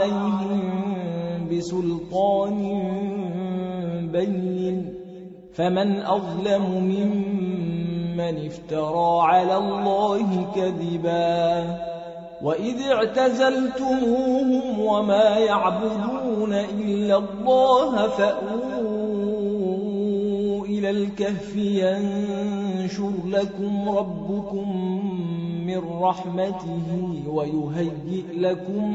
عليهم بسلطان بين. فمن أظلم ممن افترى على الله كذبا. وإذ اعتزلتموهم وما يعبدون إلا الله فأووا إلى الكهف ينشر لكم ربكم من رحمته ويهيئ لكم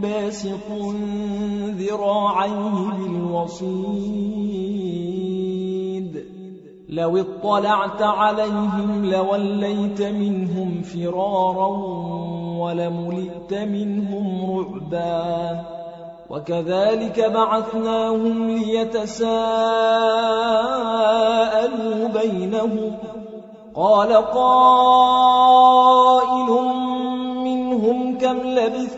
باسق ذراعيه بالوصيد. لو اطلعت عليهم لوليت منهم فرارا ولملئت منهم رعبا. وكذلك بعثناهم ليتساءلوا بينهم. قال قائل منهم كم لبثتم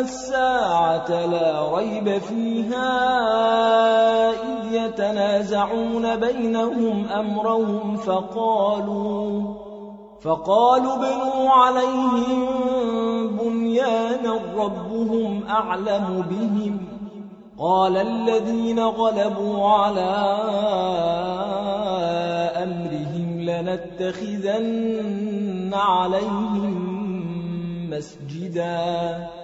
الساعة لا ريب فيها إذ يتنازعون بينهم أمرهم فقالوا فقالوا بنوا عليهم بنيانا ربهم أعلم بهم. قال الذين غلبوا على أمرهم لنتخذن عليهم مسجدا.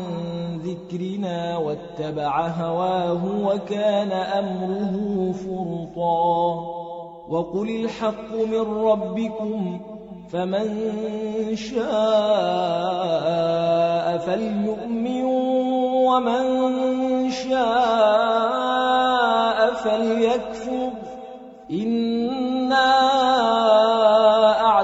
ذكرنا واتبع هواه وكان أمره فرطا. وقل الحق من ربكم فمن شاء فليؤمن ومن شاء فليكفر. إنا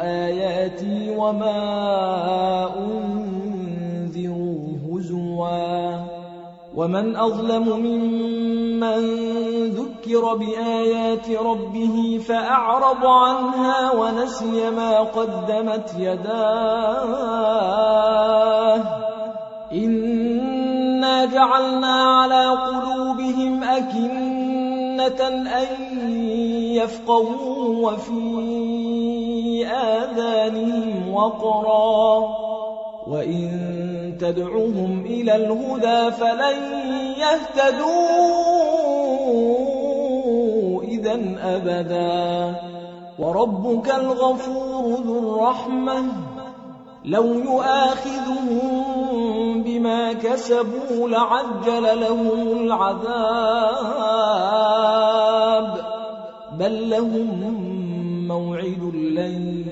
آياتي وما أنذروا هزوا. ومن أظلم ممن ذكر بآيات ربه فأعرض عنها ونسي ما قدمت يداه. إنا جعلنا على قلوبهم أكنة أن يفقهوا وفي آذانهم وقرا. وإن تدعهم إلى الهدى فلن يهتدوا إذا أبدا. وربك الغفور ذو الرحمة. لو يؤاخذهم بما كسبوا لعجل لهم العذاب. بل لهم موعد لن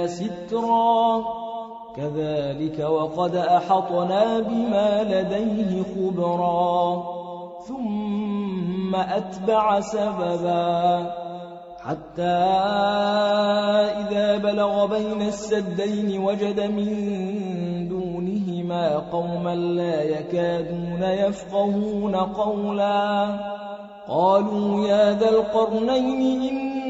دُونِهَا سِتْرًا. كَذَٰلِكَ وَقَدْ أَحَطْنَا بِمَا لَدَيْهِ خُبْرًا. ثُمَّ أَتْبَعَ سَبَبًا. حَتَّىٰ إِذَا بَلَغَ بَيْنَ السَّدَّيْنِ وَجَدَ مِن دُونِهِمَا قَوْمًا لَّا يَكَادُونَ يَفْقَهُونَ قَوْلًا. قَالُوا يَا ذَا الْقَرْنَيْنِ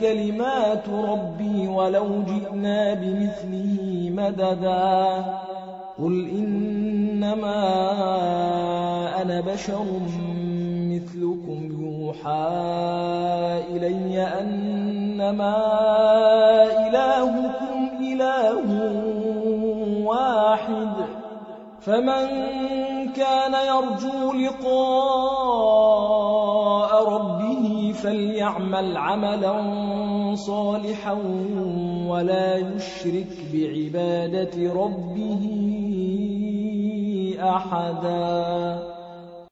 كلمات ربي ولو جئنا بمثله مددا. قل إنما أنا بشر مثلكم يوحى إلي أنما إلهكم إله واحد. فمن كان يرجو لقاء ربه فليعمل عملا صالحا ولا يشرك بعبادة ربه أحداً.